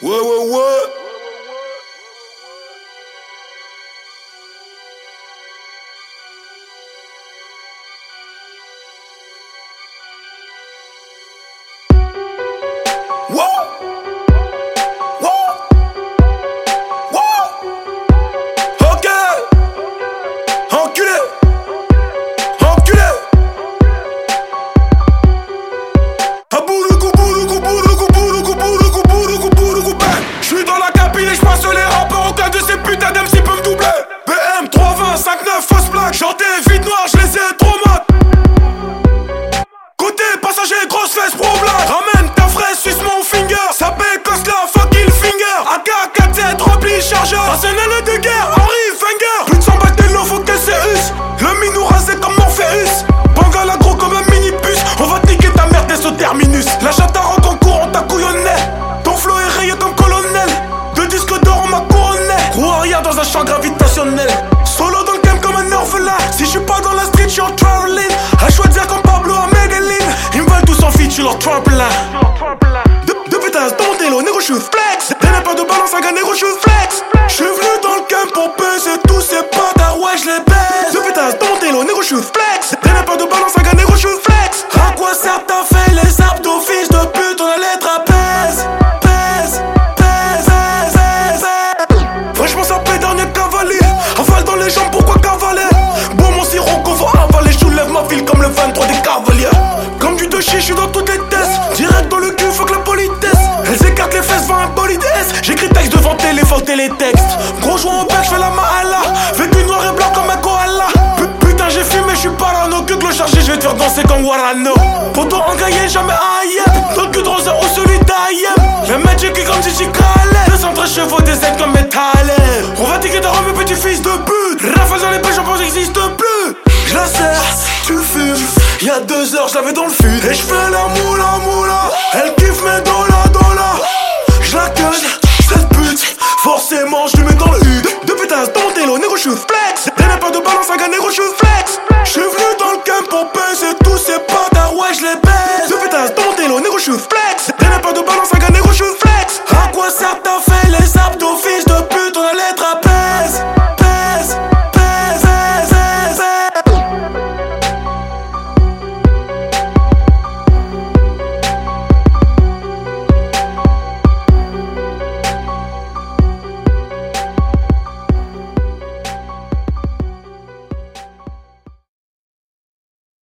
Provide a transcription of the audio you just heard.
What, what, what? 59, fausse blague. J'entends vite noir, j'les ai trop mat. Côté passager, grosse fesse, pro blague. Ramène ta fraise, suce mon finger. Ça paye la fucking finger. AK-47 rempli chargeur. Arsenal de guerre, Henri Finger. Plus de 100 balles de l'eau, faut que c'est us. Le minou rasé comme Morpheus. Bangala gros comme un minibus. On va niquer ta mère dès ce terminus. La chatte à en concours, on t'a couillonné. Ton flow est rayé comme colonel. Deux disques d'or, on m'a couronné. Roue arrière dans un champ gravitationnel. Solo Si je suis pas dans la street, je suis en traveling. À choisir comme Pablo à Medellin. Ils me veulent tous en feat, je leur trampolin. De, depuis ta dans tes négro, je suis flex. T'as pas de balance, un gars, négro, je suis flex. Télétexte. Gros joint au bec, j'fais la mahala. Vécu noir et blanc comme un koala. Pu- Putain, j'ai fumé, j'suis parano. Que le chargé, j'vais te faire danser comme Warano. Pourtant, engaillé, jamais aïe. Dans le cul de ou celui d'Ayem. Le mec, qui comme Gigi Khaled. 213 chevaux, des aides comme métal. On va tiquer ta robe, petit fils de pute. Rafale dans les pêches, j'en j'existe plus. Je la serre, tu fumes. Y'a deux heures, je l'avais dans le fut. Et je fais la moula moula. Elle kiffe mes dollars dollars. Je la un négro, venu dans le camp pour baiser tous ces bâtards, ouais, j'les baisse. Je fais ta stand, négro, j'suis flex.